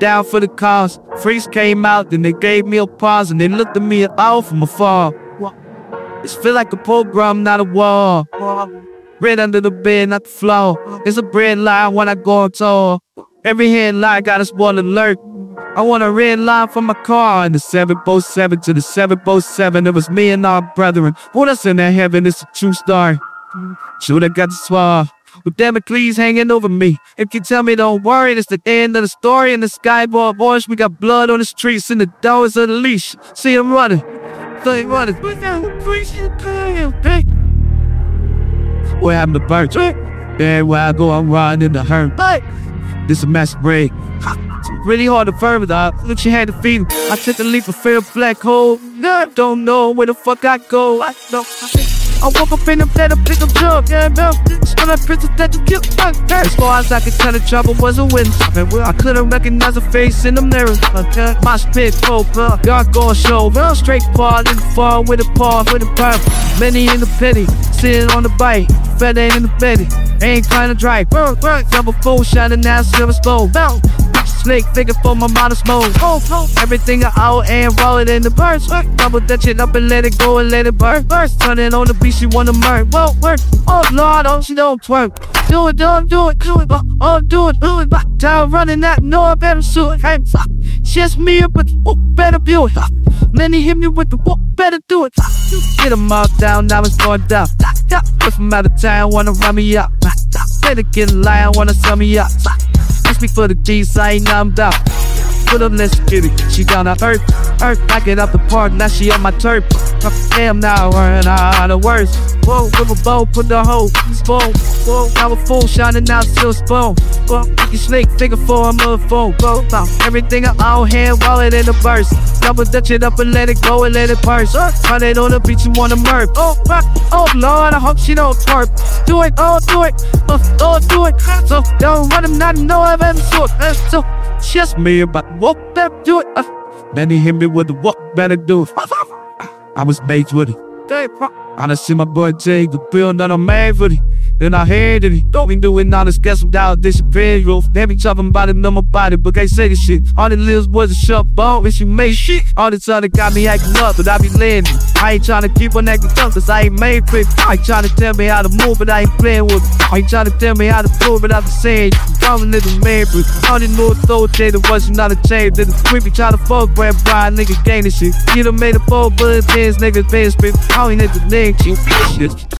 down for the cause. Freaks came out, then they gave me a pause, and they looked at me all from afar. It's feel like a program, not a wall. Red under the bed, not the floor. It's a bread line when I go on tour. Every headline got a spoiler alert. I want a red line for my car in the 707 to the 707. It was me and our brethren. Put us in that heaven, it's a true story. Shoulda got the swab. With Damocles hanging over me. If you tell me don't worry, it's the end of the story. In the skyboard boys, we got blood on the streets and the doors of the leash. See him running. Him running. What happened to birds? Everywhere I go, I'm riding in the herd. This a mass break. Really hard to firm dog. Look, she had to feed him. I took the leap of fair black hole. Don't know where the fuck I go. I don't. I woke up in the bed, I pick up jump, yeah, no. Still that princess that you killed, my As far as I could tell, the trouble was a win. I couldn't recognize a face in the mirror. My spit uh, God go show, well, straight fall in the fall with a paw, with a pump. Many in the penny, sitting on the bike, fed ain't in the belly, ain't trying to drive. Double full shining now, silver slow, bounce slick, figure for my modest mode. Oh, oh. Everything I out and roll it in the burst. Double that shit up and let it go and let it burn. Burst, turn it on the beat, she wanna murk. Whoa, work. Oh, Lord, oh, she don't twerk. Do it, don't do it, do it, but oh, oh, do it, do it. but Down running that, no, I better suit. Hey, just me, up, but oh, better do it. he hit me with the what better do it. Get them all down, now it's going down. If from out of town, wanna run me up. Better get in line, wanna sum me up. Speak for the G's, I ain't numbed. Put up, let's. She down on earth, earth. I get up the park, now she on my turf. Damn, now wearing out the worst. Whoa, with a bow, put the hoe, spoon. Whoa, now a full shining now, still spoon. Whoa, you snake, figure for a motherfucker. Go, now everything I own, hand, wallet in the burst. Double dutch it up and let it go and let it purse. Run it on the beach, you wanna murk. Oh, oh, Lord, I hope she don't twerp. Do it, oh, do it, oh, oh, do it. So, don't run him, not know I've ever sort. Uh, so, just me about what better do it. Uh, then he hit me with the what better do it. I was baked with it. I done see my boy take the pill that I'm mad for it. Then I heard he don't be doing all this guess without disappearing. They be talking about it on my body, but they say this shit. All the lives was a shut bone, and she made shit. All the time got me acting up, but I be landing. I ain't trying to keep on acting tough, cause I ain't made for it. I ain't trying to tell me how to move, but I ain't playing with it. I ain't trying to tell me how to prove it, I'm saying. Calling it a man, but I didn't know authoritative was not a change. Did the creepy try to fuck Brad Brian, niggas gaining shit. You done made a full bullet dance, niggas been spit. I ain't hit the name, shit.